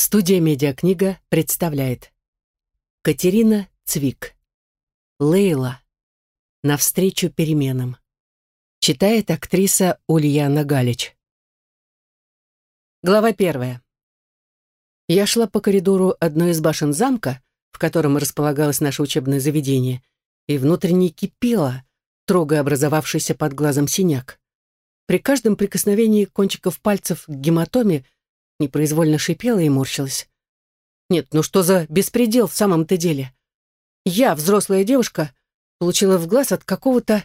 Студия «Медиакнига» представляет. Катерина Цвик. Лейла. «Навстречу переменам» Читает актриса Ульяна Галич. Глава первая. Я шла по коридору одной из башен замка, в котором располагалось наше учебное заведение, и внутренне кипела, трогая образовавшийся под глазом синяк. При каждом прикосновении кончиков пальцев к гематоме непроизвольно шипела и морщилась. Нет, ну что за беспредел в самом-то деле? Я, взрослая девушка, получила в глаз от какого-то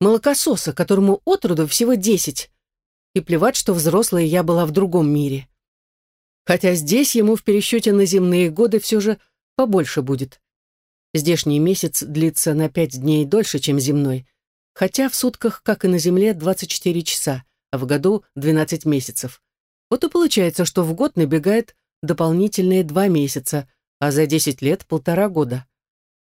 молокососа, которому отроду всего десять. И плевать, что взрослая я была в другом мире. Хотя здесь ему в пересчете на земные годы все же побольше будет. Здешний месяц длится на пять дней дольше, чем земной, хотя в сутках, как и на Земле, 24 часа, а в году 12 месяцев. Вот и получается, что в год набегает дополнительные два месяца, а за 10 лет полтора года.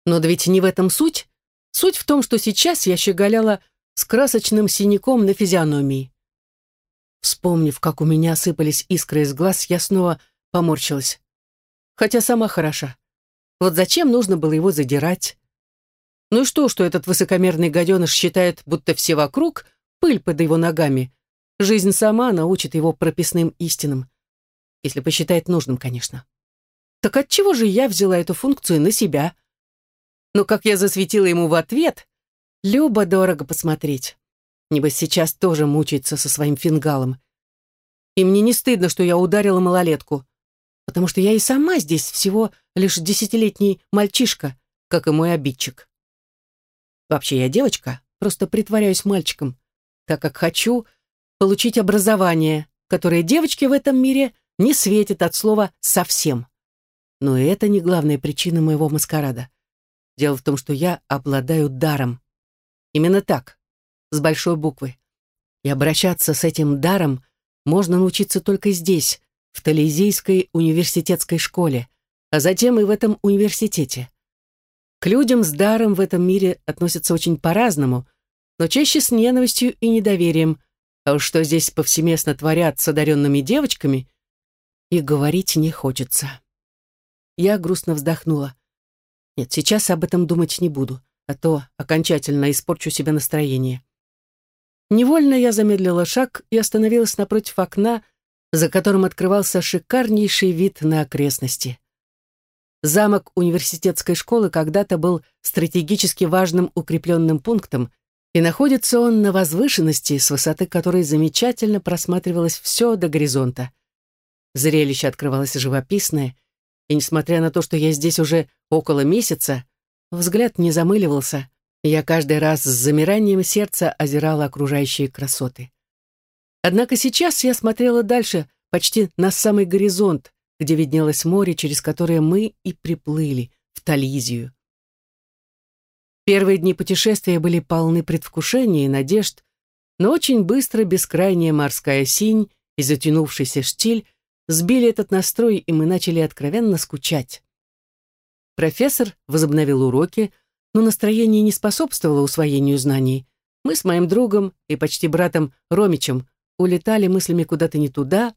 Но да ведь не в этом суть. Суть в том, что сейчас я щеголяла с красочным синяком на физиономии. Вспомнив, как у меня осыпались искры из глаз, я снова поморщилась. Хотя сама хороша. Вот зачем нужно было его задирать? Ну и что, что этот высокомерный гаденыш считает, будто все вокруг — пыль под его ногами, Жизнь сама научит его прописным истинам. Если посчитает нужным, конечно. Так отчего же я взяла эту функцию на себя? Но как я засветила ему в ответ, любо-дорого посмотреть. Небось сейчас тоже мучается со своим фингалом. И мне не стыдно, что я ударила малолетку, потому что я и сама здесь всего лишь десятилетний мальчишка, как и мой обидчик. Вообще я девочка, просто притворяюсь мальчиком, так как хочу, получить образование, которое девочке в этом мире не светит от слова «совсем». Но это не главная причина моего маскарада. Дело в том, что я обладаю даром. Именно так, с большой буквы. И обращаться с этим даром можно научиться только здесь, в Тализийской университетской школе, а затем и в этом университете. К людям с даром в этом мире относятся очень по-разному, но чаще с ненавистью и недоверием, а уж что здесь повсеместно творят с одаренными девочками, и говорить не хочется. Я грустно вздохнула. Нет, сейчас об этом думать не буду, а то окончательно испорчу себе настроение. Невольно я замедлила шаг и остановилась напротив окна, за которым открывался шикарнейший вид на окрестности. Замок университетской школы когда-то был стратегически важным укрепленным пунктом, и находится он на возвышенности, с высоты которой замечательно просматривалось все до горизонта. Зрелище открывалось живописное, и, несмотря на то, что я здесь уже около месяца, взгляд не замыливался, и я каждый раз с замиранием сердца озирала окружающие красоты. Однако сейчас я смотрела дальше, почти на самый горизонт, где виднелось море, через которое мы и приплыли в Тализию. Первые дни путешествия были полны предвкушения и надежд, но очень быстро бескрайняя морская синь и затянувшийся штиль сбили этот настрой, и мы начали откровенно скучать. Профессор возобновил уроки, но настроение не способствовало усвоению знаний. Мы с моим другом и почти братом Ромичем улетали мыслями куда-то не туда,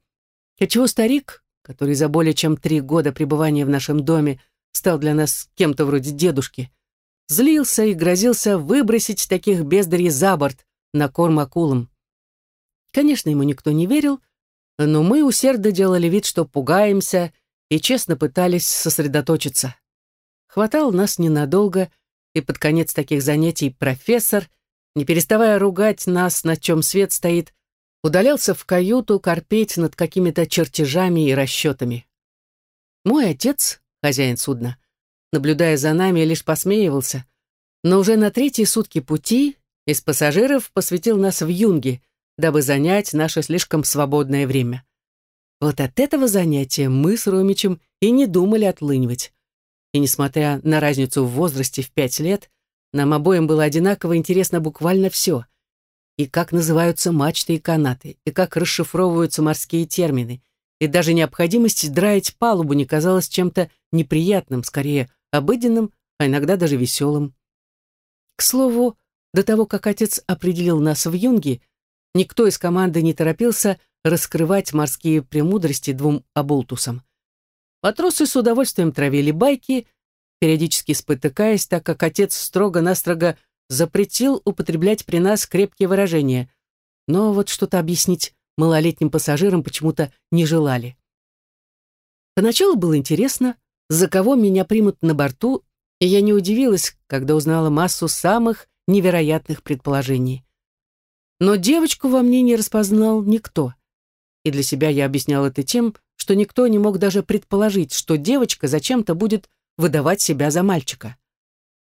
отчего старик, который за более чем три года пребывания в нашем доме стал для нас кем-то вроде дедушки, злился и грозился выбросить таких бездарей за борт на корм акулам. Конечно, ему никто не верил, но мы усердно делали вид, что пугаемся, и честно пытались сосредоточиться. Хватало нас ненадолго, и под конец таких занятий профессор, не переставая ругать нас, на чем свет стоит, удалялся в каюту корпеть над какими-то чертежами и расчетами. Мой отец, хозяин судна, наблюдая за нами, лишь посмеивался. Но уже на третьи сутки пути из пассажиров посвятил нас в юнги, дабы занять наше слишком свободное время. Вот от этого занятия мы с Ромичем и не думали отлынивать. И несмотря на разницу в возрасте в пять лет, нам обоим было одинаково интересно буквально все. И как называются мачты и канаты, и как расшифровываются морские термины, и даже необходимость драить палубу не казалась чем-то неприятным, скорее обыденным, а иногда даже веселым. К слову, до того, как отец определил нас в юнги, никто из команды не торопился раскрывать морские премудрости двум оболтусам. Матросы с удовольствием травили байки, периодически спотыкаясь, так как отец строго-настрого запретил употреблять при нас крепкие выражения. Но вот что-то объяснить малолетним пассажирам почему-то не желали. Поначалу было интересно, за кого меня примут на борту, и я не удивилась, когда узнала массу самых невероятных предположений. Но девочку во мне не распознал никто. И для себя я объяснял это тем, что никто не мог даже предположить, что девочка зачем-то будет выдавать себя за мальчика.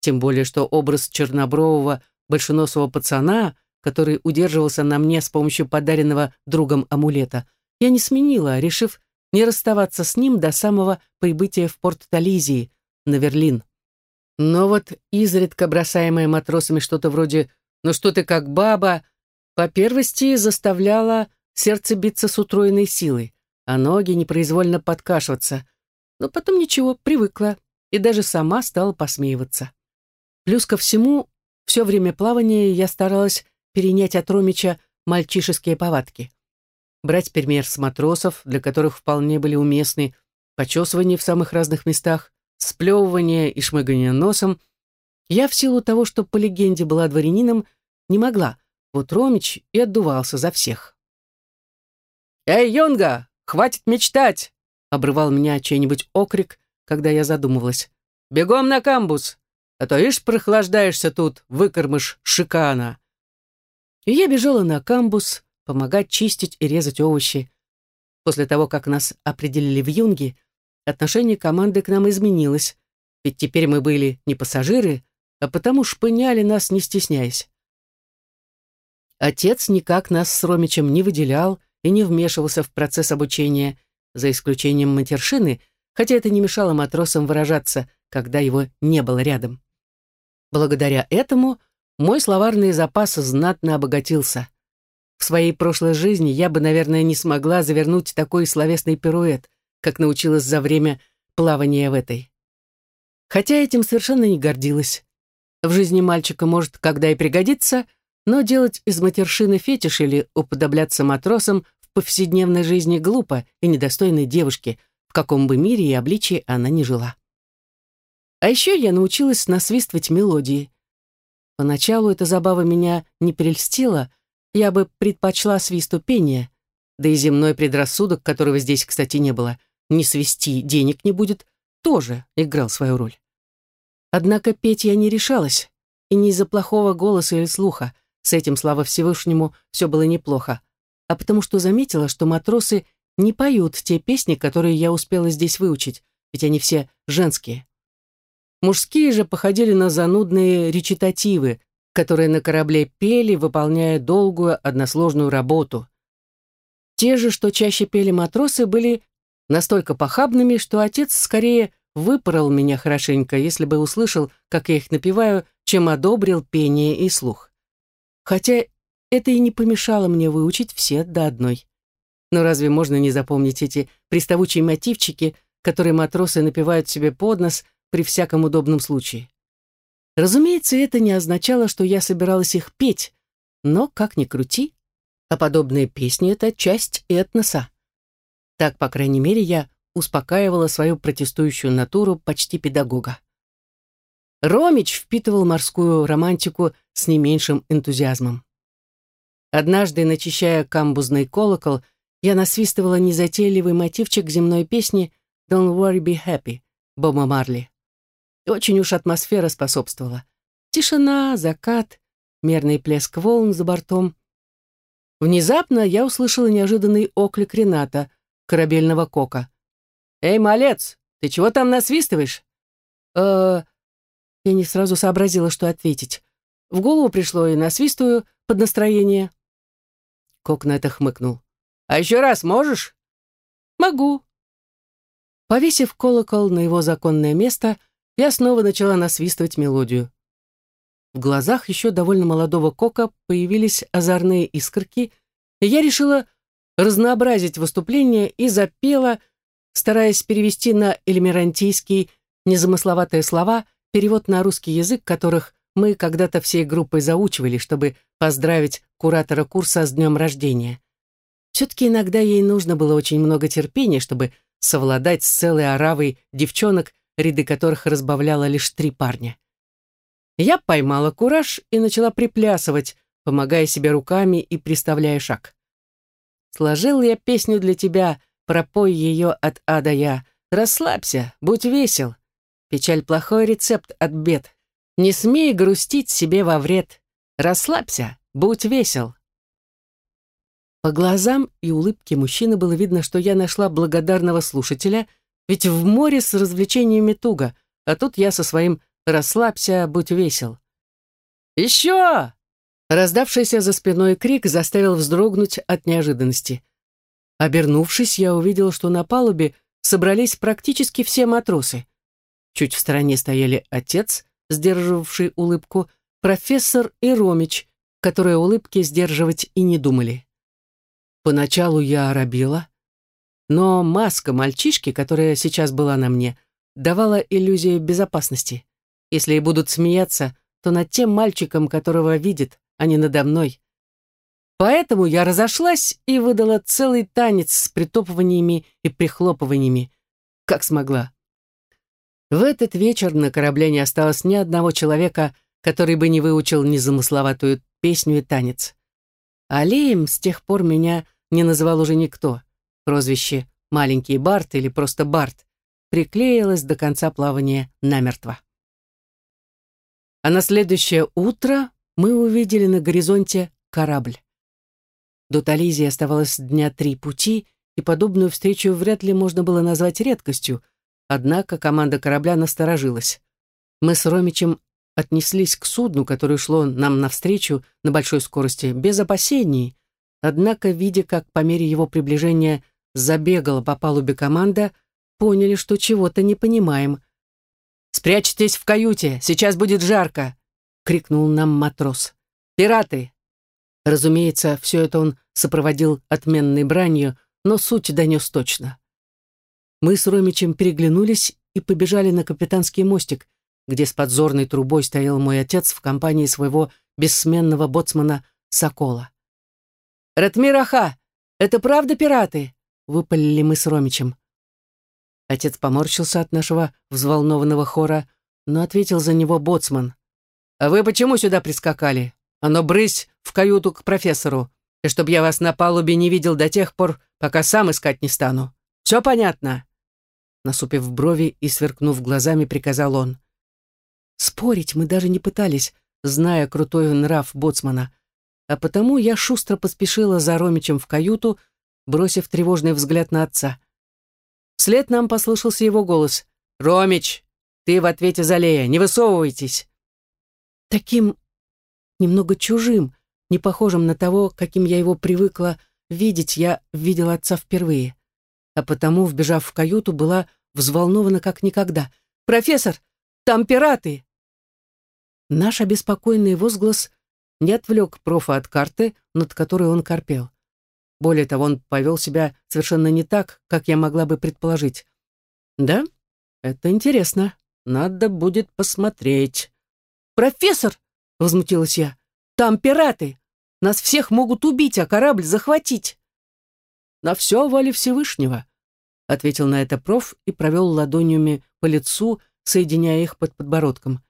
Тем более, что образ чернобрового большеносого пацана, который удерживался на мне с помощью подаренного другом амулета, я не сменила, решив не расставаться с ним до самого прибытия в порт Тализии, на Верлин. Но вот изредка бросаемое матросами что-то вроде «ну что ты как баба», по первости заставляло сердце биться с утроенной силой, а ноги непроизвольно подкашиваться. Но потом ничего, привыкла и даже сама стала посмеиваться. Плюс ко всему, все время плавания я старалась перенять от Ромича мальчишеские повадки. Брать пример с матросов, для которых вполне были уместны почесывание в самых разных местах, сплевывание и шмыгание носом. Я в силу того, что по легенде была дворянином, не могла, вот Ромич и отдувался за всех. «Эй, Йонга, хватит мечтать!» — обрывал меня чей-нибудь окрик, когда я задумывалась. «Бегом на камбус! а то, ишь, прохлаждаешься тут, выкормыш шикана». И я бежала на камбус, помогать чистить и резать овощи. После того, как нас определили в юнги, отношение команды к нам изменилось, ведь теперь мы были не пассажиры, а потому шпыняли нас, не стесняясь. Отец никак нас с Ромичем не выделял и не вмешивался в процесс обучения, за исключением матершины, хотя это не мешало матросам выражаться, когда его не было рядом. Благодаря этому мой словарный запас знатно обогатился. В своей прошлой жизни я бы, наверное, не смогла завернуть такой словесный пируэт, как научилась за время плавания в этой. Хотя этим совершенно не гордилась. В жизни мальчика может когда и пригодиться, но делать из матершины фетиш или уподобляться матросам в повседневной жизни глупо и недостойной девушки, в каком бы мире и обличии она ни жила. А еще я научилась насвистывать мелодии. Поначалу эта забава меня не прельстила, я бы предпочла свисту пения, да и земной предрассудок, которого здесь, кстати, не было, не свисти, денег не будет, тоже играл свою роль. Однако петь я не решалась, и не из-за плохого голоса или слуха, с этим, слава Всевышнему, все было неплохо, а потому что заметила, что матросы не поют те песни, которые я успела здесь выучить, ведь они все женские. Мужские же походили на занудные речитативы, которые на корабле пели, выполняя долгую односложную работу. Те же, что чаще пели матросы, были настолько похабными, что отец скорее выпорол меня хорошенько, если бы услышал, как я их напеваю, чем одобрил пение и слух. Хотя это и не помешало мне выучить все до одной. Но разве можно не запомнить эти приставучие мотивчики, которые матросы напевают себе под нос, при всяком удобном случае. Разумеется, это не означало, что я собиралась их петь, но, как ни крути, а подобные песни — это часть этноса. Так, по крайней мере, я успокаивала свою протестующую натуру почти педагога. Ромич впитывал морскую романтику с не меньшим энтузиазмом. Однажды, начищая камбузный колокол, я насвистывала незатейливый мотивчик земной песни «Don't worry, be happy» Боба Марли. И очень уж атмосфера способствовала. Тишина, закат, мерный плеск волн за бортом. Внезапно я услышала неожиданный оклик Рената, корабельного кока. «Эй, малец, ты чего там насвистываешь?» «Э-э...» Я не сразу сообразила, что ответить. В голову пришло и насвистываю под настроение. Кок на это хмыкнул. «А еще раз можешь?» «Могу». Повесив колокол на его законное место, я снова начала насвистывать мелодию. В глазах еще довольно молодого Кока появились озорные искорки, и я решила разнообразить выступление и запела, стараясь перевести на элемерантийский незамысловатые слова, перевод на русский язык, которых мы когда-то всей группой заучивали, чтобы поздравить куратора курса с днем рождения. Все-таки иногда ей нужно было очень много терпения, чтобы совладать с целой оравой девчонок, ряды которых разбавляло лишь три парня. Я поймала кураж и начала приплясывать, помогая себе руками и приставляя шаг. Сложил я песню для тебя, пропой ее от А до Я. Расслабься, будь весел. Печаль — плохой рецепт от бед. Не смей грустить себе во вред. Расслабься, будь весел. По глазам и улыбке мужчины было видно, что я нашла благодарного слушателя, ведь в море с развлечениями туго, а тут я со своим «расслабься, будь весел». «Еще!» Раздавшийся за спиной крик заставил вздрогнуть от неожиданности. Обернувшись, я увидел, что на палубе собрались практически все матросы. Чуть в стороне стояли отец, сдерживавший улыбку, профессор и Ромич, которые улыбки сдерживать и не думали. Поначалу я оробела, но маска мальчишки, которая сейчас была на мне, давала иллюзию безопасности. Если и будут смеяться, то над тем мальчиком, которого видит, а не надо мной. Поэтому я разошлась и выдала целый танец с притопываниями и прихлопываниями, как смогла. В этот вечер на корабле не осталось ни одного человека, который бы не выучил незамысловатую песню и танец. Алием с тех пор меня не называл уже никто. Прозвище «Маленький Барт» или просто Барт приклеилось до конца плавания намертво. А на следующее утро мы увидели на горизонте корабль. До Тализии оставалось дня три пути, и подобную встречу вряд ли можно было назвать редкостью, однако команда корабля насторожилась. Мы с Ромичем отнеслись к судну, которое шло нам навстречу на большой скорости, без опасений, однако, видя, как по мере его приближения забегала по палубе команда, поняли, что чего-то не понимаем. «Спрячьтесь в каюте, сейчас будет жарко!» крикнул нам матрос. «Пираты!» Разумеется, все это он сопроводил отменной бранью, но суть донес точно. Мы с Ромичем переглянулись и побежали на капитанский мостик, где с подзорной трубой стоял мой отец в компании своего бессменного боцмана Сокола. «Ратмир Аха, это правда пираты?» — выпалили мы с Ромичем. Отец поморщился от нашего взволнованного хора, но ответил за него боцман. «А вы почему сюда прискакали? Оно брысь в каюту к профессору, и чтоб я вас на палубе не видел до тех пор, пока сам искать не стану. Все понятно?» Насупив брови и сверкнув глазами, приказал он. Спорить мы даже не пытались, зная крутой нрав боцмана, а потому я шустро поспешила за Ромичем в каюту, бросив тревожный взгляд на отца. Вслед нам послышался его голос. «Ромич, ты в ответе за Лея, не высовывайтесь!» таким немного чужим, не похожим на того, каким я его привыкла видеть, я видела отца впервые. А потому, вбежав в каюту, была взволнована как никогда. «Профессор, там пираты!» Наш обеспокоенный возглас не отвлек профа от карты, над которой он корпел. Более того, он повел себя совершенно не так, как я могла бы предположить. «Да, это интересно. Надо будет посмотреть». «Профессор!» — возмутилась я. «Там пираты! Нас всех могут убить, а корабль захватить!» «На все воля Всевышнего!» — ответил на это проф и провел ладонями по лицу, соединяя их под подбородком.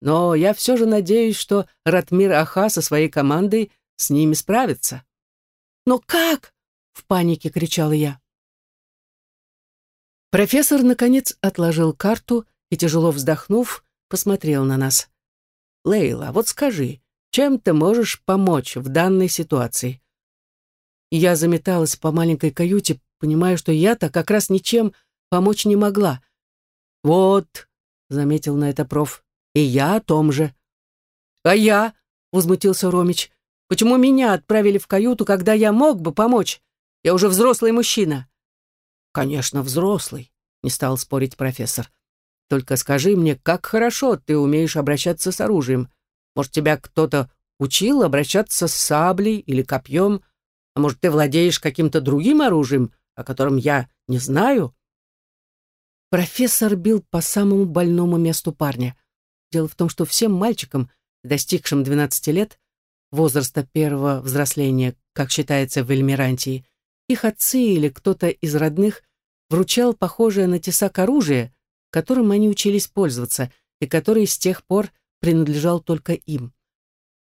«Но я все же надеюсь, что Ратмир Аха со своей командой с ними справится». «Но как?» — в панике кричала я. Профессор, наконец, отложил карту и, тяжело вздохнув, посмотрел на нас. Лейла, вот скажи, чем ты можешь помочь в данной ситуации?» Я заметалась по маленькой каюте, понимая, что я-то как раз ничем помочь не могла. «Вот», — заметил на это проф, — «и я о том же». «А я?» — возмутился Ромич. «Почему меня отправили в каюту, когда я мог бы помочь? Я уже взрослый мужчина». «Конечно, взрослый», — не стал спорить профессор. Только скажи мне, как хорошо ты умеешь обращаться с оружием. Может, тебя кто-то учил обращаться с саблей или копьем? А может, ты владеешь каким-то другим оружием, о котором я не знаю?» Профессор бил по самому больному месту парня. Дело в том, что всем мальчикам, достигшим 12 лет, возраста первого взросления, как считается в Эльмирантии, их отцы или кто-то из родных вручал похожее на тесак оружие, которым они учились пользоваться и который с тех пор принадлежал только им.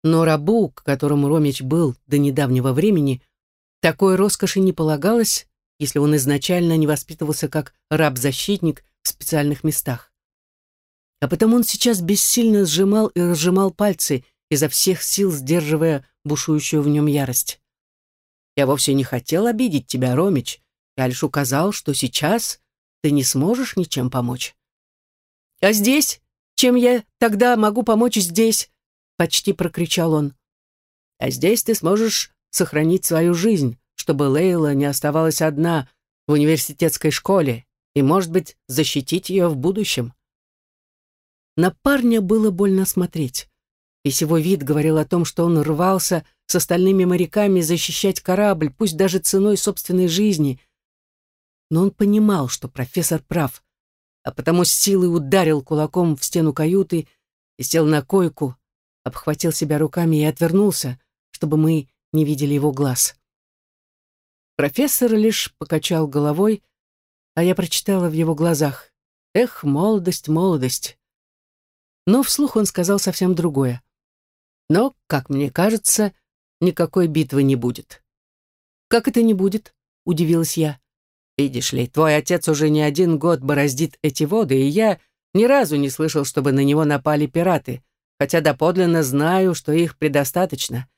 Но рабу, к которому Ромич был до недавнего времени, такой роскоши не полагалось, если он изначально не воспитывался как раб-защитник в специальных местах. А потому он сейчас бессильно сжимал и разжимал пальцы, изо всех сил сдерживая бушующую в нем ярость. «Я вовсе не хотел обидеть тебя, Ромич. Я лишь указал, что сейчас ты не сможешь ничем помочь». «А здесь? Чем я тогда могу помочь здесь?» Почти прокричал он. «А здесь ты сможешь сохранить свою жизнь, чтобы Лейла не оставалась одна в университетской школе и, может быть, защитить ее в будущем». На парня было больно смотреть. Весь его вид говорил о том, что он рвался с остальными моряками защищать корабль, пусть даже ценой собственной жизни. Но он понимал, что профессор прав, а потому с силой ударил кулаком в стену каюты и сел на койку, обхватил себя руками и отвернулся, чтобы мы не видели его глаз. Профессор лишь покачал головой, а я прочитала в его глазах «Эх, молодость, молодость». Но вслух он сказал совсем другое. Но, как мне кажется, никакой битвы не будет. «Как это не будет?» — удивилась я. «Видишь ли, твой отец уже не один год бороздит эти воды, и я ни разу не слышал, чтобы на него напали пираты, хотя доподлинно знаю, что их предостаточно.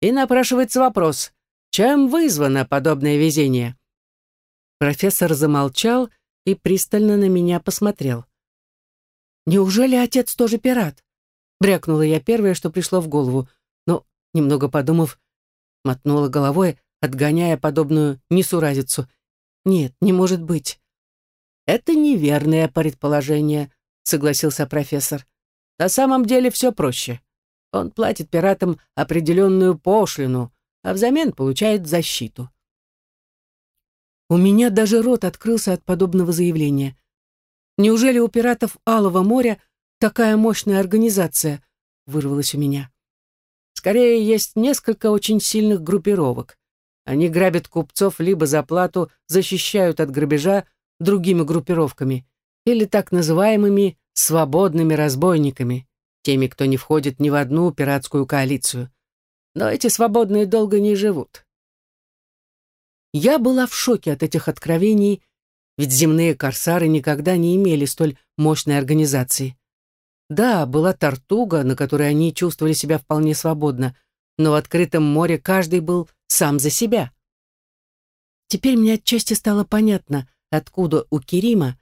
И напрашивается вопрос, чем вызвано подобное везение?» Профессор замолчал и пристально на меня посмотрел. «Неужели отец тоже пират?» Брякнула я первое, что пришло в голову, но, немного подумав, мотнула головой, отгоняя подобную несуразицу. «Нет, не может быть». «Это неверное предположение», — согласился профессор. «На самом деле все проще. Он платит пиратам определенную пошлину, а взамен получает защиту». У меня даже рот открылся от подобного заявления. Неужели у пиратов Алого моря такая мощная организация?» — вырвалась у меня. «Скорее, есть несколько очень сильных группировок. Они грабят купцов либо за плату защищают от грабежа другими группировками, или так называемыми свободными разбойниками, теми, кто не входит ни в одну пиратскую коалицию. Но эти свободные долго не живут. Я была в шоке от этих откровений, ведь земные корсары никогда не имели столь мощной организации. Да, была Тартуга, на которой они чувствовали себя вполне свободно, но в открытом море каждый был сам за себя. Теперь мне отчасти стало понятно, откуда у Керима,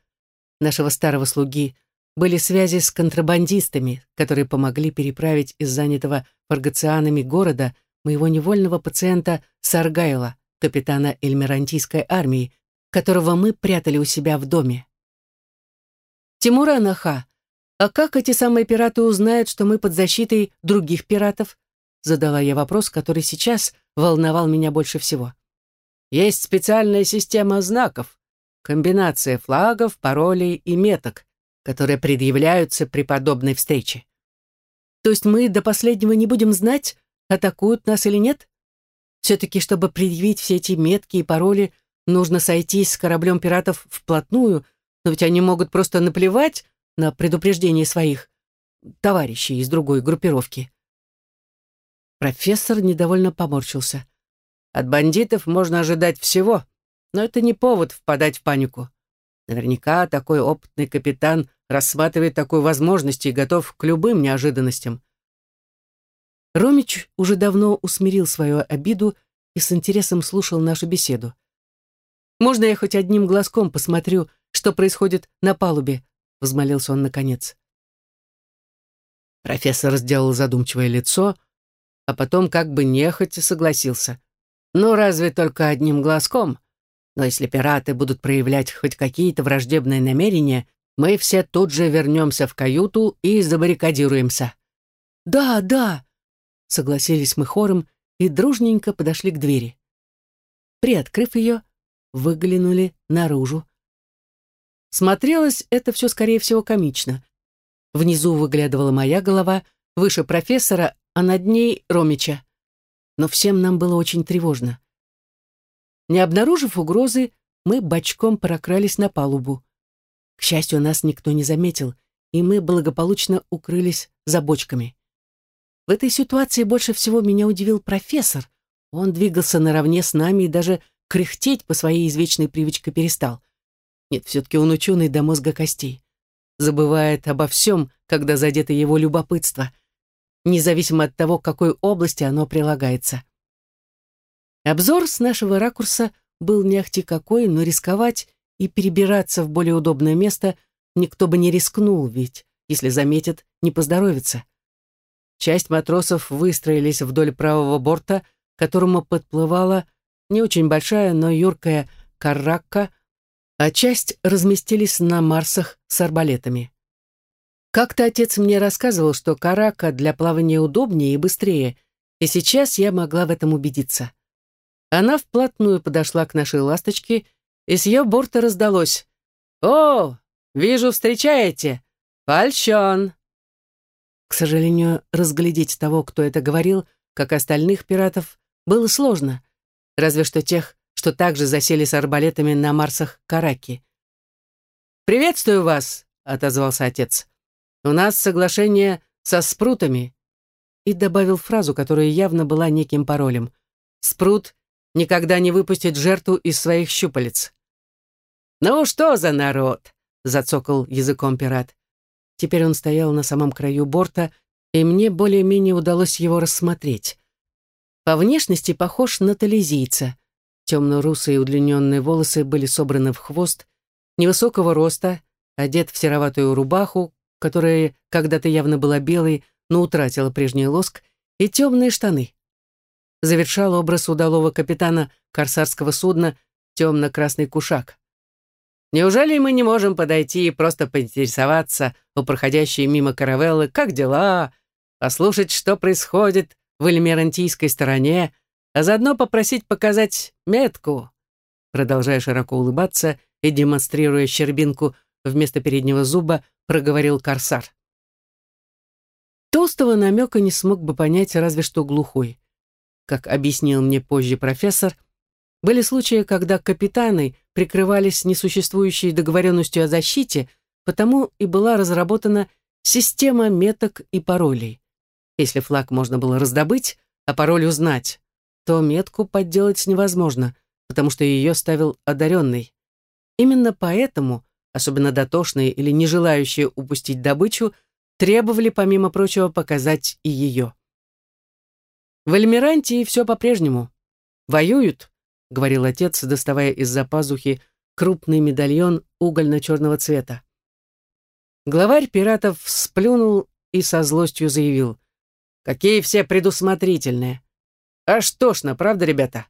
нашего старого слуги, были связи с контрабандистами, которые помогли переправить из занятого фаргацианами города моего невольного пациента Саргайла, капитана Эльмирантийской армии, которого мы прятали у себя в доме. Тимура Анаха, «А как эти самые пираты узнают, что мы под защитой других пиратов?» Задала я вопрос, который сейчас волновал меня больше всего. «Есть специальная система знаков, комбинация флагов, паролей и меток, которые предъявляются при подобной встрече. То есть мы до последнего не будем знать, атакуют нас или нет? Все-таки, чтобы предъявить все эти метки и пароли, нужно сойтись с кораблем пиратов вплотную, но ведь они могут просто наплевать на предупреждение своих товарищей из другой группировки. Профессор недовольно поморщился. От бандитов можно ожидать всего, но это не повод впадать в панику. Наверняка такой опытный капитан рассматривает такую возможность и готов к любым неожиданностям. Ромич уже давно усмирил свою обиду и с интересом слушал нашу беседу. «Можно я хоть одним глазком посмотрю, что происходит на палубе?» Взмолился он наконец. Профессор сделал задумчивое лицо, а потом как бы нехотя согласился. «Ну, разве только одним глазком? Но если пираты будут проявлять хоть какие-то враждебные намерения, мы все тут же вернемся в каюту и забаррикадируемся». «Да, да», — согласились мы хором и дружненько подошли к двери. Приоткрыв ее, выглянули наружу. Смотрелось это все, скорее всего, комично. Внизу выглядывала моя голова, выше профессора, а над ней Ромича. Но всем нам было очень тревожно. Не обнаружив угрозы, мы бочком прокрались на палубу. К счастью, нас никто не заметил, и мы благополучно укрылись за бочками. В этой ситуации больше всего меня удивил профессор. Он двигался наравне с нами и даже кряхтеть по своей извечной привычке перестал. Нет, все-таки он ученый до мозга костей. Забывает обо всем, когда задето его любопытство, независимо от того, к какой области оно прилагается. Обзор с нашего ракурса был не ахти какой, но рисковать и перебираться в более удобное место никто бы не рискнул, ведь, если заметят, не поздоровится. Часть матросов выстроились вдоль правого борта, к которому подплывала не очень большая, но юркая каракка, а часть разместились на марсах с арбалетами. Как-то отец мне рассказывал, что карака для плавания удобнее и быстрее, и сейчас я могла в этом убедиться. Она вплотную подошла к нашей ласточке, и с ее борта раздалось «О, вижу, встречаете! Польщен!» К сожалению, разглядеть того, кто это говорил, как остальных пиратов, было сложно, разве что тех, что также засели с арбалетами на Марсах Караки. «Приветствую вас», — отозвался отец. «У нас соглашение со спрутами», и добавил фразу, которая явно была неким паролем. «Спрут никогда не выпустит жертву из своих щупалец». «Ну что за народ?» — зацокал языком пират. Теперь он стоял на самом краю борта, и мне более-менее удалось его рассмотреть. По внешности похож на тализийца. Темно-русые удлиненные волосы были собраны в хвост, невысокого роста, одет в сероватую рубаху, которая когда-то явно была белой, но утратила прежний лоск, и темные штаны. Завершал образ удалого капитана корсарского судна темно-красный кушак. Неужели мы не можем подойти и просто поинтересоваться у проходящей мимо каравеллы, как дела, послушать, что происходит в эльмерантийской стороне, а заодно попросить показать метку?» Продолжая широко улыбаться и демонстрируя щербинку вместо переднего зуба, проговорил корсар. Толстого намека не смог бы понять разве что глухой. Как объяснил мне позже профессор, были случаи, когда капитаны прикрывались несуществующей договоренностью о защите, потому и была разработана система меток и паролей. Если флаг можно было раздобыть, а пароль узнать, то метку подделать невозможно, потому что ее ставил одаренный. Именно поэтому, особенно дотошные или не желающие упустить добычу, требовали, помимо прочего, показать и ее. В Альмирантии все по-прежнему. Воюют, говорил отец, доставая из-за пазухи крупный медальон угольно-черного цвета. Главарь пиратов сплюнул и со злостью заявил. «Какие все предусмотрительные! Аж тошно, правда, ребята?»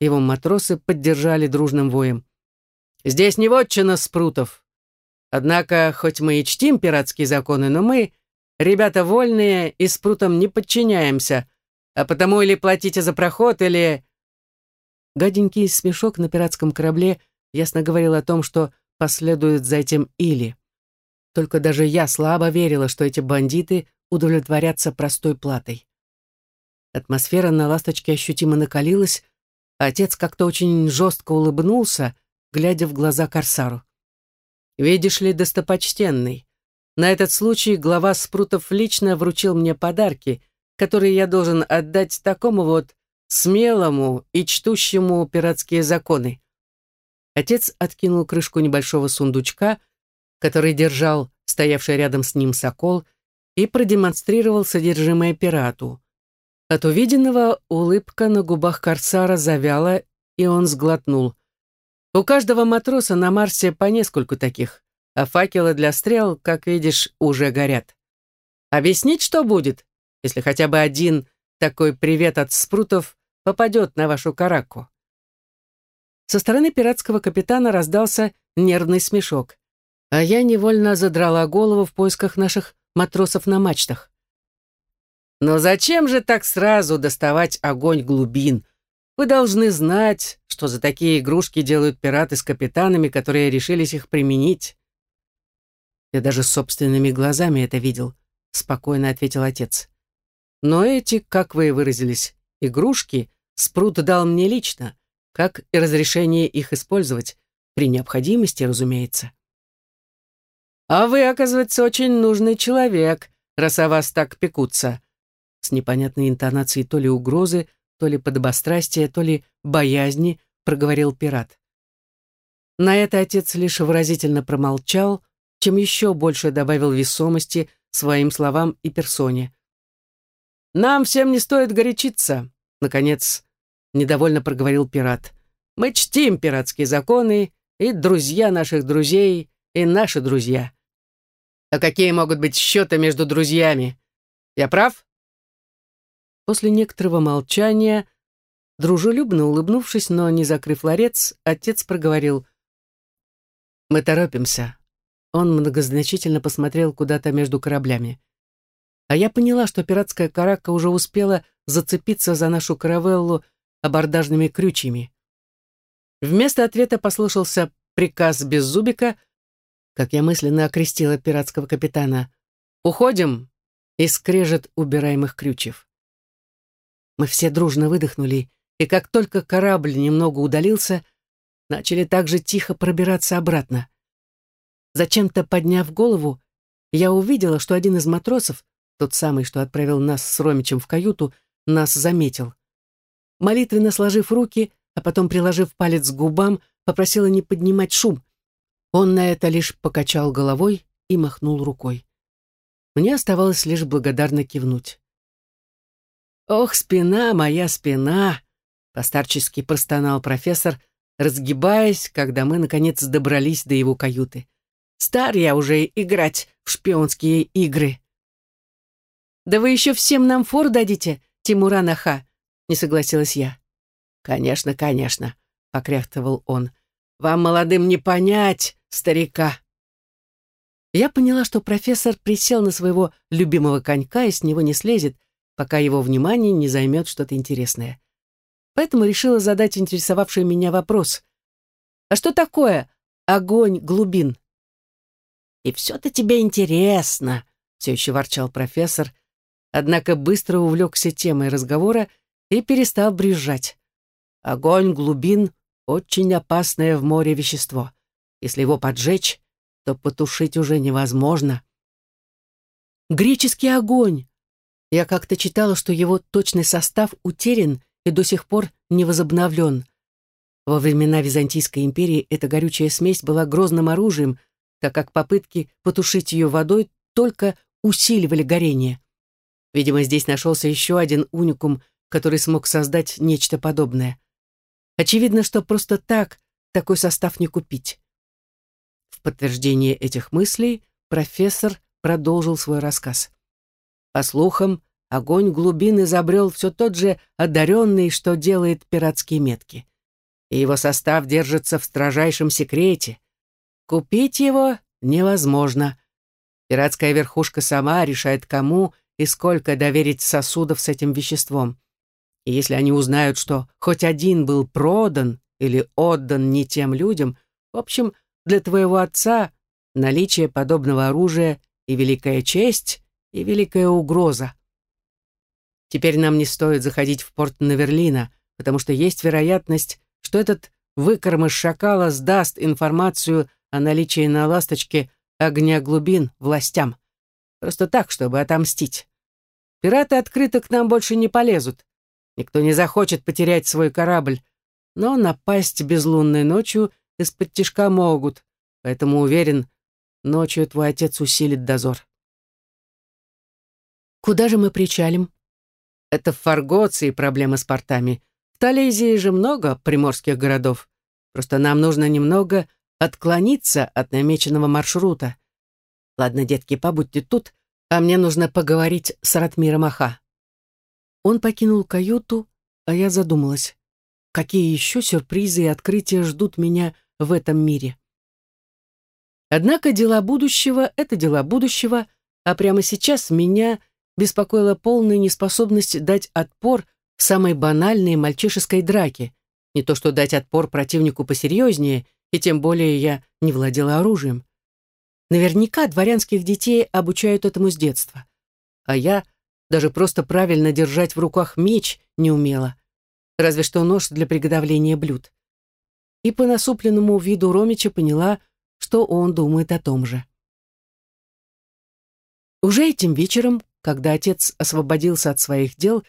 Его матросы поддержали дружным воем. «Здесь не вотчина спрутов. Однако, хоть мы и чтим пиратские законы, но мы, ребята вольные, и спрутам не подчиняемся, а потому или платите за проход, или Гаденький смешок на пиратском корабле ясно говорил о том, что последует за этим или. Только даже я слабо верила, что эти бандиты удовлетворятся простой платой. Атмосфера на «Ласточке» ощутимо накалилась, а отец как-то очень жестко улыбнулся, глядя в глаза Корсару. «Видишь ли, достопочтенный, на этот случай глава Спрутов лично вручил мне подарки, которые я должен отдать такому вот смелому и чтущему пиратские законы. Отец откинул крышку небольшого сундучка, который держал стоявший рядом с ним сокол, и продемонстрировал содержимое пирату. От увиденного улыбка на губах корсара завяла, и он сглотнул. У каждого матроса на Марсе по нескольку таких, а факелы для стрел, как видишь, уже горят. Объяснить, что будет, если хотя бы один такой привет от спрутов попадет на вашу караку. Со стороны пиратского капитана раздался нервный смешок, а я невольно задрала голову в поисках наших матросов на мачтах. Но зачем же так сразу доставать огонь глубин? Вы должны знать, что за такие игрушки делают пираты с капитанами, которые решились их применить. Я даже собственными глазами это видел, спокойно ответил отец. Но эти, как вы выразились, игрушки Спрут дал мне лично, как и разрешение их использовать, при необходимости, разумеется. «А вы, оказывается, очень нужный человек, раз о вас так пекутся», с непонятной интонацией то ли угрозы, то ли подобострастия, то ли боязни, проговорил пират. На это отец лишь выразительно промолчал, чем еще больше добавил весомости своим словам и персоне. «Нам всем не стоит горячиться», — наконец недовольно проговорил пират. «Мы чтим пиратские законы, и друзья наших друзей, и наши друзья. А какие могут быть счеты между друзьями? Я прав?» После некоторого молчания, дружелюбно улыбнувшись, но не закрыв ларец, отец проговорил «Мы торопимся». Он многозначительно посмотрел куда-то между кораблями. А я поняла, что пиратская карака уже успела зацепиться за нашу каравеллу абордажными крючьями. Вместо ответа послышался приказ Беззубика, как я мысленно окрестила пиратского капитана. «Уходим!» и скрежет убираемых крючев. Мы все дружно выдохнули, и как только корабль немного удалился, начали также тихо пробираться обратно. Зачем-то подняв голову, я увидела, что один из матросов, тот самый, что отправил нас с Ромичем в каюту, нас заметил. Молитвенно сложив руки, а потом приложив палец к губам, попросила не поднимать шум. Он на это лишь покачал головой и махнул рукой. Мне оставалось лишь благодарно кивнуть. «Ох, спина моя, спина!» — постарчески простонал профессор, разгибаясь, когда мы, наконец, добрались до его каюты. «Стар я уже играть в шпионские игры». «Да вы еще всем нам фор дадите, Тимуран Аха», — не согласилась я. «Конечно, конечно», — покряхтывал он. «Вам, молодым, не понять, старика». Я поняла, что профессор присел на своего любимого конька и с него не слезет, пока его внимание не займет что-то интересное поэтому решила задать интересовавший меня вопрос. «А что такое огонь глубин?» «И все-то тебе интересно», — все еще ворчал профессор, однако быстро увлекся темой разговора и перестал брюзжать. «Огонь глубин — очень опасное в море вещество. Если его поджечь, то потушить уже невозможно». «Греческий огонь!» Я как-то читала, что его точный состав утерян и до сих пор не возобновлен. Во времена Византийской империи эта горючая смесь была грозным оружием, так как попытки потушить ее водой только усиливали горение. Видимо, здесь нашелся еще один уникум, который смог создать нечто подобное. Очевидно, что просто так такой состав не купить. В подтверждение этих мыслей профессор продолжил свой рассказ. По слухам, огонь глубин изобрел все тот же одаренный, что делает пиратские метки. И его состав держится в строжайшем секрете. Купить его невозможно. Пиратская верхушка сама решает, кому и сколько доверить сосудов с этим веществом. И если они узнают, что хоть один был продан или отдан не тем людям, в общем, для твоего отца наличие подобного оружия и великая честь, и великая угроза. Теперь нам не стоит заходить в порт Наверлина, потому что есть вероятность, что этот выкормыш шакала сдаст информацию о наличии на ласточке огня глубин властям. Просто так, чтобы отомстить. Пираты открыто к нам больше не полезут. Никто не захочет потерять свой корабль, но напасть безлунной ночью из-под тишка могут, поэтому уверен, ночью твой отец усилит дозор. «Куда же мы причалим?» Это в Фаргоции проблема с портами. В Толезии же много приморских городов. Просто нам нужно немного отклониться от намеченного маршрута. Ладно, детки, побудьте тут, а мне нужно поговорить с Ратмиром Аха. Он покинул каюту, а я задумалась, какие еще сюрпризы и открытия ждут меня в этом мире. Однако дела будущего — это дела будущего, а прямо сейчас меня беспокоила полная неспособность дать отпор самой банальной мальчишеской драке. Не то что дать отпор противнику посерьезнее, и тем более я не владела оружием. Наверняка дворянских детей обучают этому с детства. А я даже просто правильно держать в руках меч не умела. разве что нож для приготовления блюд. И по насупленному виду Ромича поняла, что он думает о том же. Уже этим вечером, когда отец освободился от своих дел,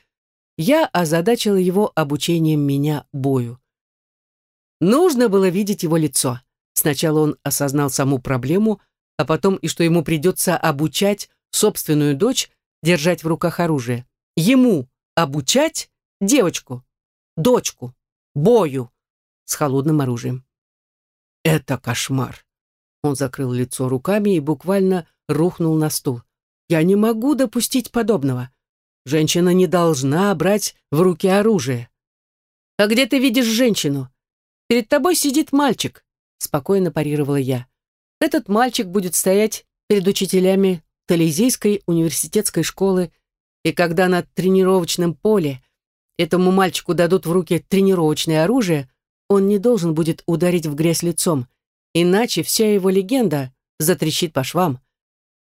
я озадачила его обучением меня бою. Нужно было видеть его лицо. Сначала он осознал саму проблему, а потом и что ему придется обучать собственную дочь держать в руках оружие. Ему обучать девочку, дочку, бою с холодным оружием. Это кошмар. Он закрыл лицо руками и буквально рухнул на стул. Я не могу допустить подобного. Женщина не должна брать в руки оружие. А где ты видишь женщину? Перед тобой сидит мальчик, спокойно парировала я. Этот мальчик будет стоять перед учителями Тализейской университетской школы, и когда на тренировочном поле этому мальчику дадут в руки тренировочное оружие, он не должен будет ударить в грязь лицом, иначе вся его легенда затрещит по швам.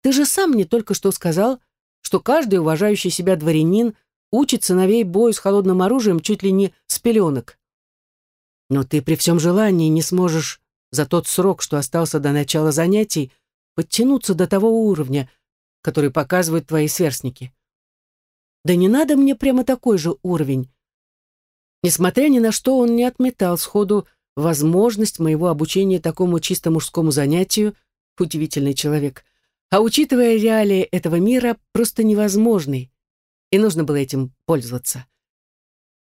Ты же сам мне только что сказал, что каждый уважающий себя дворянин учит сыновей бою с холодным оружием чуть ли не с пеленок. Но ты при всем желании не сможешь за тот срок, что остался до начала занятий, подтянуться до того уровня, который показывают твои сверстники. Да не надо мне прямо такой же уровень. Несмотря ни на что, он не отметал сходу возможность моего обучения такому чисто мужскому занятию, удивительный человек — а учитывая реалии этого мира, просто невозможный, и нужно было этим пользоваться.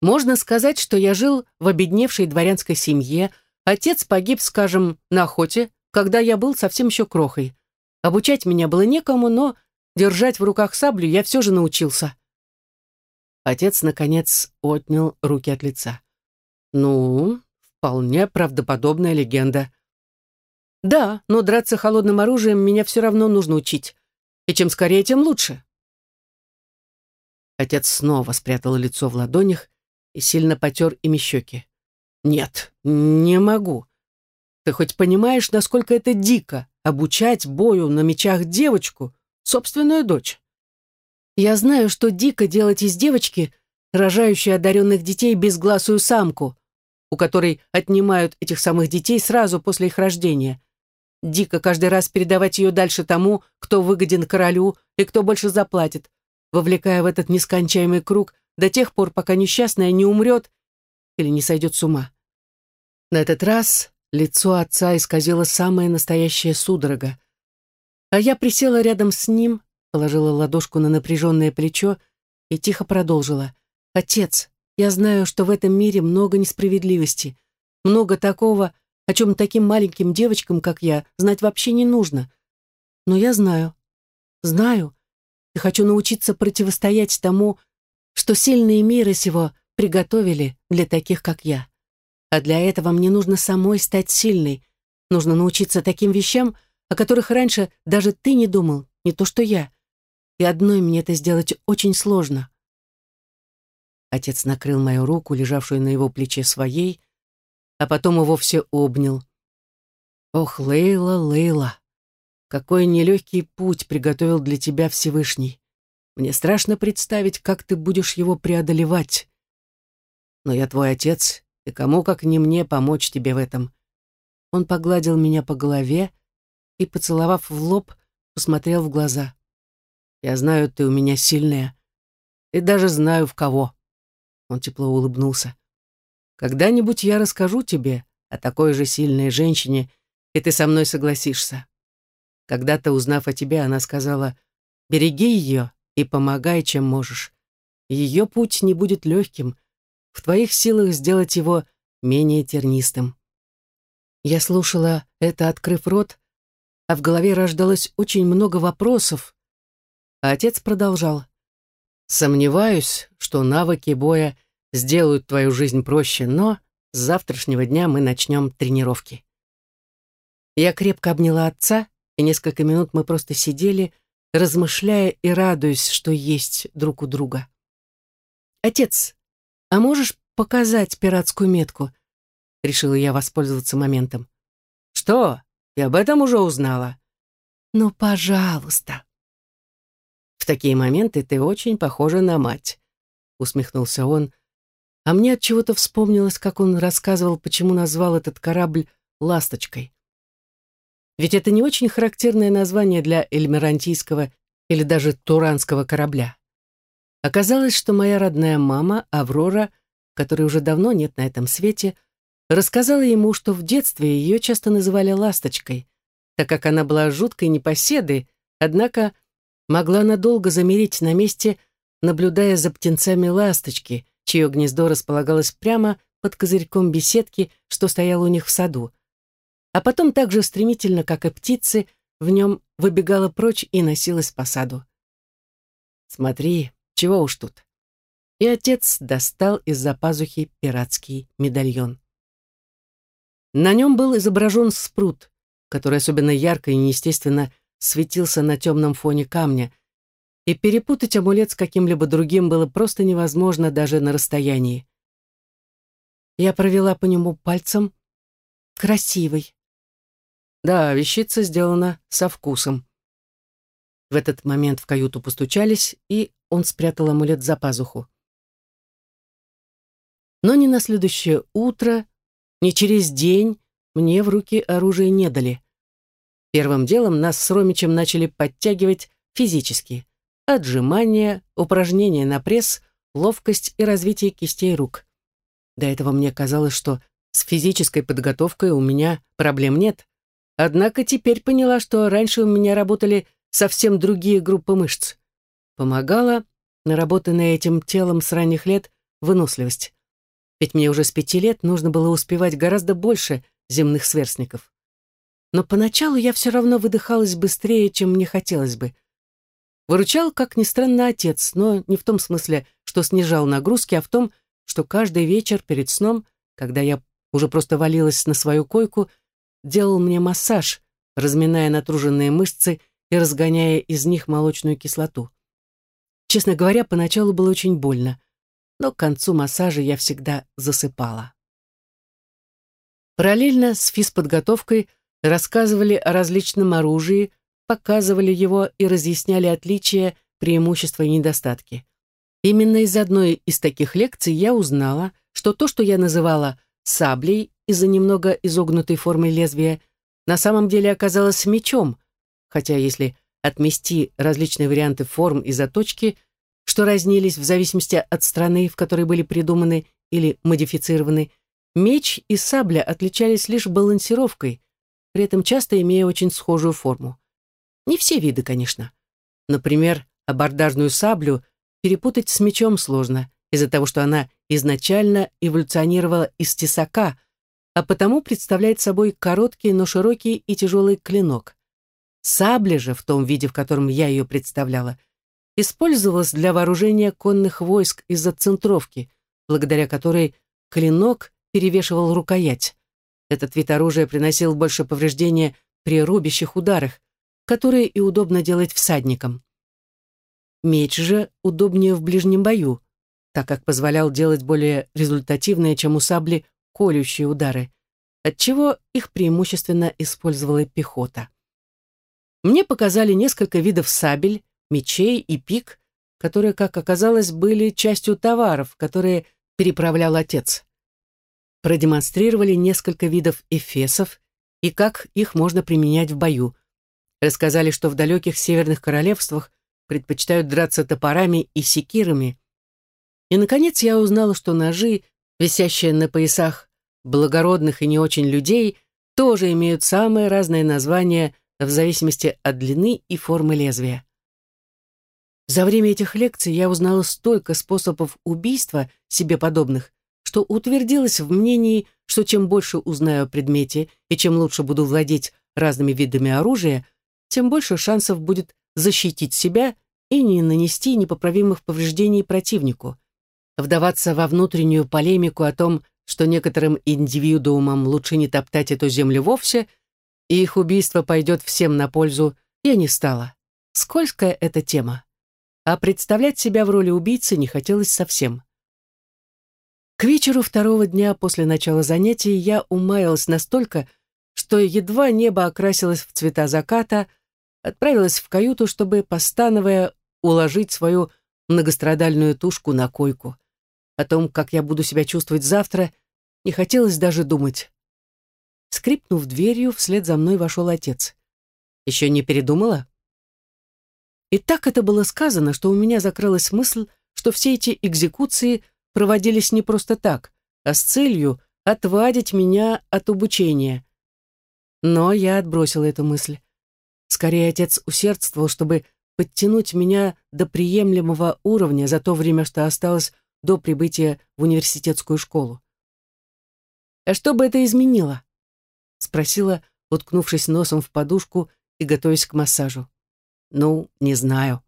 Можно сказать, что я жил в обедневшей дворянской семье, отец погиб, скажем, на охоте, когда я был совсем еще крохой. Обучать меня было некому, но держать в руках саблю я все же научился. Отец, наконец, отнял руки от лица. «Ну, вполне правдоподобная легенда», да, но драться холодным оружием меня все равно нужно учить. И чем скорее, тем лучше. Отец снова спрятал лицо в ладонях и сильно потер ими щеки. «Нет, не могу. Ты хоть понимаешь, насколько это дико — обучать бою на мечах девочку, собственную дочь? Я знаю, что дико делать из девочки, рожающей одаренных детей, безгласую самку, у которой отнимают этих самых детей сразу после их рождения. Дико каждый раз передавать ее дальше тому, кто выгоден королю и кто больше заплатит, вовлекая в этот нескончаемый круг до тех пор, пока несчастная не умрет или не сойдет с ума. На этот раз лицо отца исказило самая настоящая судорога. А я присела рядом с ним, положила ладошку на напряженное плечо и тихо продолжила. «Отец, я знаю, что в этом мире много несправедливости, много такого, о чем таким маленьким девочкам, как я, знать вообще не нужно. Но я знаю, знаю, и хочу научиться противостоять тому, что сильные мира сего приготовили для таких, как я. А для этого мне нужно самой стать сильной. Нужно научиться таким вещам, о которых раньше даже ты не думал, не то что я. И одной мне это сделать очень сложно. Отец накрыл мою руку, лежавшую на его плече своей, а потом и вовсе обнял. «Ох, Лейла, Лейла, какой нелегкий путь приготовил для тебя Всевышний. Мне страшно представить, как ты будешь его преодолевать. Но я твой отец, и кому, как не мне, помочь тебе в этом». Он погладил меня по голове и, поцеловав в лоб, посмотрел в глаза. «Я знаю, ты у меня сильная, и даже знаю, в кого». Он тепло улыбнулся. Когда-нибудь я расскажу тебе о такой же сильной женщине, и ты со мной согласишься. Когда-то, узнав о тебе, она сказала, «Береги ее и помогай, чем можешь. Ее путь не будет легким. В твоих силах сделать его менее тернистым». Я слушала это, открыв рот, а в голове рождалось очень много вопросов. А отец продолжал. «Сомневаюсь, что навыки боя сделают твою жизнь проще, но с завтрашнего дня мы начнем тренировки. Я крепко обняла отца, и несколько минут мы просто сидели, размышляя и радуясь, что есть друг у друга. «Отец, а можешь показать пиратскую метку?» Решила я воспользоваться моментом. «Что? И об этом уже узнала?» «Ну, пожалуйста». «В такие моменты ты очень похожа на мать», — усмехнулся он, А мне от чего-то вспомнилось, как он рассказывал, почему назвал этот корабль «Ласточкой». Ведь это не очень характерное название для эльмирантийского или даже туранского корабля. Оказалось, что моя родная мама, Аврора, которой уже давно нет на этом свете, рассказала ему, что в детстве ее часто называли «ласточкой», так как она была жуткой непоседой, однако могла надолго замереть на месте, наблюдая за птенцами ласточки, чье гнездо располагалось прямо под козырьком беседки, что стоял у них в саду. А потом так же стремительно, как и птицы, в нем выбегала прочь и носилась по саду. «Смотри, чего уж тут». И отец достал из-за пазухи пиратский медальон. На нем был изображен спрут, который особенно ярко и неестественно светился на темном фоне камня, и перепутать амулет с каким-либо другим было просто невозможно даже на расстоянии. Я провела по нему пальцем. Красивый. Да, вещица сделана со вкусом. В этот момент в каюту постучались, и он спрятал амулет за пазуху. Но ни на следующее утро, ни через день мне в руки оружие не дали. Первым делом нас с Ромичем начали подтягивать физически. Отжимания, упражнения на пресс, ловкость и развитие кистей рук. До этого мне казалось, что с физической подготовкой у меня проблем нет. Однако теперь поняла, что раньше у меня работали совсем другие группы мышц. Помогала наработанная этим телом с ранних лет выносливость. Ведь мне уже с пяти лет нужно было успевать гораздо больше земных сверстников но поначалу я все равно выдыхалась быстрее, чем мне хотелось бы. Выручал, как ни странно, отец, но не в том смысле, что снижал нагрузки, а в том, что каждый вечер перед сном, когда я уже просто валилась на свою койку, делал мне массаж, разминая натруженные мышцы и разгоняя из них молочную кислоту. Честно говоря, поначалу было очень больно, но к концу массажа я всегда засыпала. Параллельно с физподготовкой рассказывали о различном оружии, показывали его и разъясняли отличия, преимущества и недостатки. Именно из одной из таких лекций я узнала, что то, что я называла саблей из-за немного изогнутой формы лезвия, на самом деле оказалось мечом, хотя если отмести различные варианты форм и заточки, что разнились в зависимости от страны, в которой были придуманы или модифицированы, меч и сабля отличались лишь балансировкой, при этом часто имея очень схожую форму. Не все виды, конечно. Например, абордажную саблю перепутать с мечом сложно, из-за того, что она изначально эволюционировала из тесака, а потому представляет собой короткий, но широкий и тяжелый клинок. Сабля же, в том виде, в котором я ее представляла, использовалась для вооружения конных войск из-за центровки, благодаря которой клинок перевешивал рукоять. Этот вид оружия приносил больше повреждения при рубящих ударах, которые и удобно делать всадникам. Меч же удобнее в ближнем бою, так как позволял делать более результативные, чем у сабли, колющие удары, отчего их преимущественно использовала пехота. Мне показали несколько видов сабель, мечей и пик, которые, как оказалось, были частью товаров, которые переправлял отец продемонстрировали несколько видов эфесов и как их можно применять в бою. Рассказали, что в далеких северных королевствах предпочитают драться топорами и секирами. И, наконец, я узнала, что ножи, висящие на поясах благородных и не очень людей, тоже имеют самые разные названия в зависимости от длины и формы лезвия. За время этих лекций я узнала столько способов убийства себе подобных, что утвердилась в мнении, что чем больше узнаю о предмете и чем лучше буду владеть разными видами оружия, тем больше шансов будет защитить себя и не нанести непоправимых повреждений противнику. Вдаваться во внутреннюю полемику о том, что некоторым индивидуумам лучше не топтать эту землю вовсе, и их убийство пойдет всем на пользу, я не стала. Скользкая эта тема. А представлять себя в роли убийцы не хотелось совсем. К вечеру второго дня после начала занятий я умаялась настолько, что едва небо окрасилось в цвета заката, отправилась в каюту, чтобы, постановая, уложить свою многострадальную тушку на койку. О том, как я буду себя чувствовать завтра, не хотелось даже думать. Скрипнув дверью, вслед за мной вошел отец. «Еще не передумала?» И так это было сказано, что у меня закрылась мысль, что все эти экзекуции проводились не просто так, а с целью отвадить меня от обучения. Но я отбросила эту мысль. Скорее, отец усердствовал, чтобы подтянуть меня до приемлемого уровня за то время, что осталось до прибытия в университетскую школу. «А что бы это изменило?» — спросила, уткнувшись носом в подушку и готовясь к массажу. «Ну, не знаю.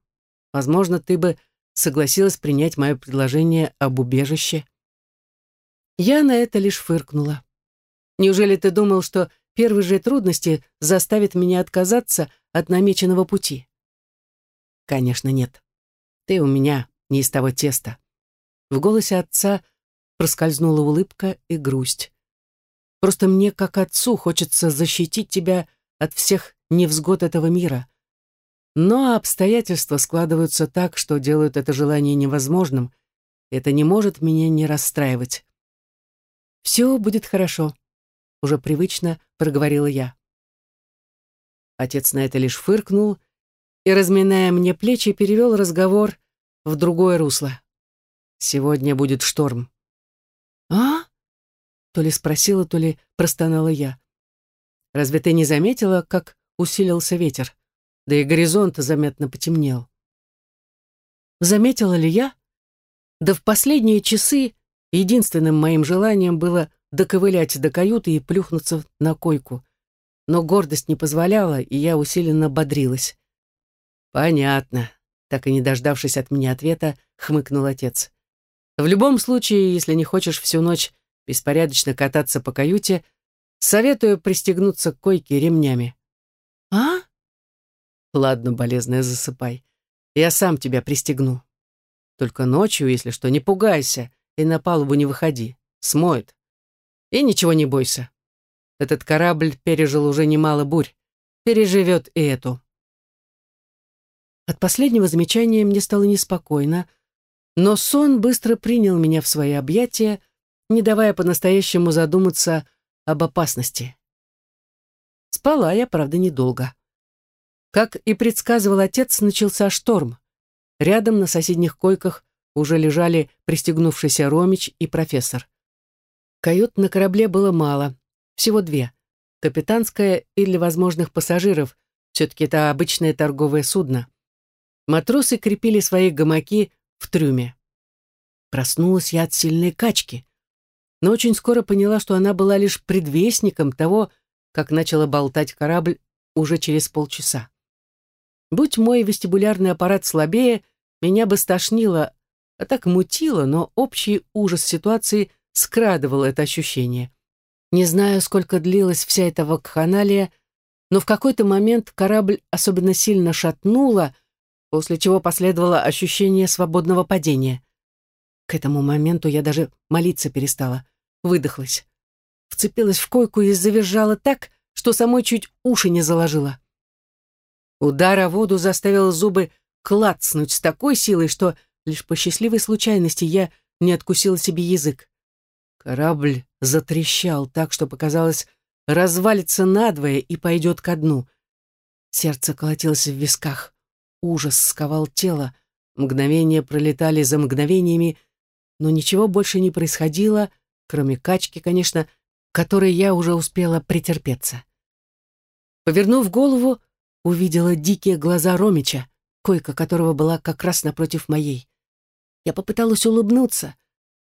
Возможно, ты бы согласилась принять мое предложение об убежище». Я на это лишь фыркнула. «Неужели ты думал, что первые же трудности заставят меня отказаться от намеченного пути?» «Конечно, нет. Ты у меня не из того теста». В голосе отца проскользнула улыбка и грусть. «Просто мне, как отцу, хочется защитить тебя от всех невзгод этого мира. Но обстоятельства складываются так, что делают это желание невозможным. Это не может меня не расстраивать. «Все будет хорошо», — уже привычно проговорила я. Отец на это лишь фыркнул и, разминая мне плечи, перевел разговор в другое русло. «Сегодня будет шторм». «А?» — то ли спросила, то ли простонала я. «Разве ты не заметила, как усилился ветер? Да и горизонт заметно потемнел». Заметила ли я? Да в последние часы Единственным моим желанием было доковылять до каюты и плюхнуться на койку. Но гордость не позволяла, и я усиленно бодрилась. «Понятно», — так и не дождавшись от меня ответа, хмыкнул отец. «В любом случае, если не хочешь всю ночь беспорядочно кататься по каюте, советую пристегнуться к койке ремнями». «А?» «Ладно, болезная, засыпай. Я сам тебя пристегну. Только ночью, если что, не пугайся и на палубу не выходи. Смоет. И ничего не бойся. Этот корабль пережил уже немало бурь. Переживет и эту. От последнего замечания мне стало неспокойно, но сон быстро принял меня в свои объятия, не давая по-настоящему задуматься об опасности. Спала я, правда, недолго. Как и предсказывал отец, начался шторм. Рядом на соседних койках уже лежали пристегнувшийся Ромич и профессор. Кают на корабле было мало, всего две. Капитанская и для возможных пассажиров, все-таки это обычное торговое судно. Матросы крепили свои гамаки в трюме. Проснулась я от сильной качки, но очень скоро поняла, что она была лишь предвестником того, как начала болтать корабль уже через полчаса. Будь мой вестибулярный аппарат слабее, меня бы стошнило а так мутило, но общий ужас ситуации скрадывал это ощущение. Не знаю, сколько длилась вся эта вакханалия, но в какой-то момент корабль особенно сильно шатнуло, после чего последовало ощущение свободного падения. К этому моменту я даже молиться перестала, выдохлась. Вцепилась в койку и завизжала так, что самой чуть уши не заложила. Удар о воду заставил зубы клацнуть с такой силой, что Лишь по счастливой случайности я не откусила себе язык. Корабль затрещал так, что показалось, развалится надвое и пойдет ко дну. Сердце колотилось в висках. Ужас сковал тело. Мгновения пролетали за мгновениями, но ничего больше не происходило, кроме качки, конечно, которой я уже успела претерпеться. Повернув голову, увидела дикие глаза Ромича, койка которого была как раз напротив моей. Я попыталась улыбнуться,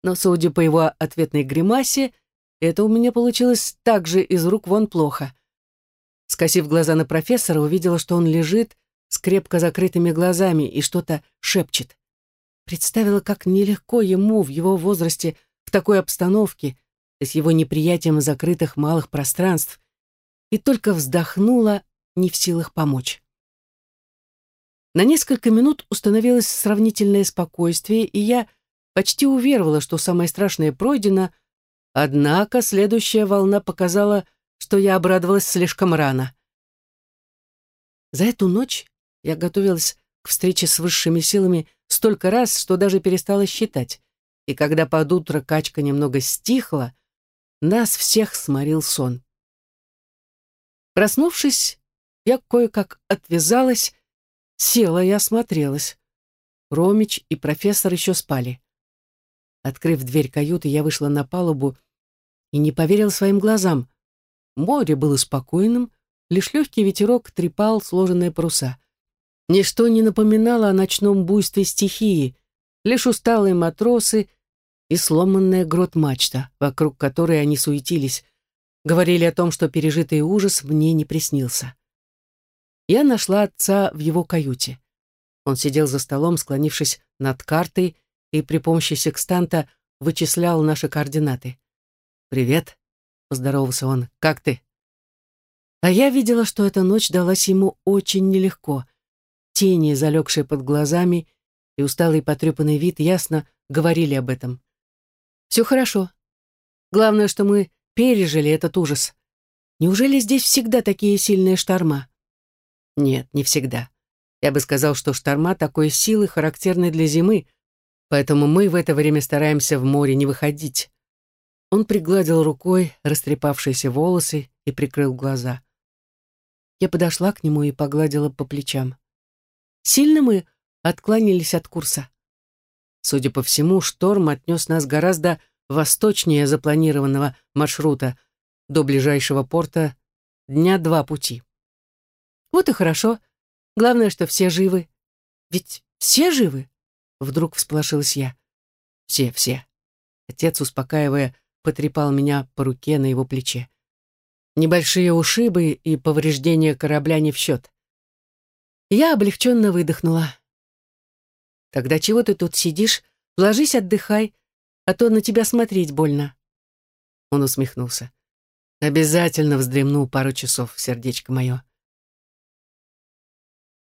но, судя по его ответной гримасе, это у меня получилось так же из рук вон плохо. Скосив глаза на профессора, увидела, что он лежит с крепко закрытыми глазами и что-то шепчет. Представила, как нелегко ему в его возрасте в такой обстановке, с его неприятием закрытых малых пространств, и только вздохнула, не в силах помочь. На несколько минут установилось сравнительное спокойствие, и я почти уверовала, что самое страшное пройдено, однако следующая волна показала, что я обрадовалась слишком рано. За эту ночь я готовилась к встрече с высшими силами столько раз, что даже перестала считать. и когда под утро качка немного стихла, нас всех сморил сон. Проснувшись, я кое-как отвязалась, села и осмотрелась. Ромич и профессор еще спали. Открыв дверь каюты, я вышла на палубу и не поверил своим глазам. Море было спокойным, лишь легкий ветерок трепал сложенные паруса. Ничто не напоминало о ночном буйстве стихии, лишь усталые матросы и сломанная грот-мачта, вокруг которой они суетились, говорили о том, что пережитый ужас мне не приснился. Я нашла отца в его каюте. Он сидел за столом, склонившись над картой, и при помощи секстанта вычислял наши координаты. «Привет», — поздоровался он, — «как ты?» А я видела, что эта ночь далась ему очень нелегко. Тени, залегшие под глазами, и усталый потрепанный вид ясно говорили об этом. «Все хорошо. Главное, что мы пережили этот ужас. Неужели здесь всегда такие сильные шторма?» «Нет, не всегда. Я бы сказал, что шторма такой силы характерны для зимы, поэтому мы в это время стараемся в море не выходить. Он пригладил рукой растрепавшиеся волосы и прикрыл глаза. Я подошла к нему и погладила по плечам. Сильно мы отклонились от курса. Судя по всему, шторм отнес нас гораздо восточнее запланированного маршрута до ближайшего порта дня два пути. Вот и хорошо. Главное, что все живы. Ведь все живы? Вдруг всполошилась я. Все, все. Отец, успокаивая, потрепал меня по руке на его плече. Небольшие ушибы и повреждения корабля не в счет. Я облегченно выдохнула. «Тогда чего ты тут сидишь? Ложись, отдыхай, а то на тебя смотреть больно». Он усмехнулся. «Обязательно вздремну пару часов, сердечко мое.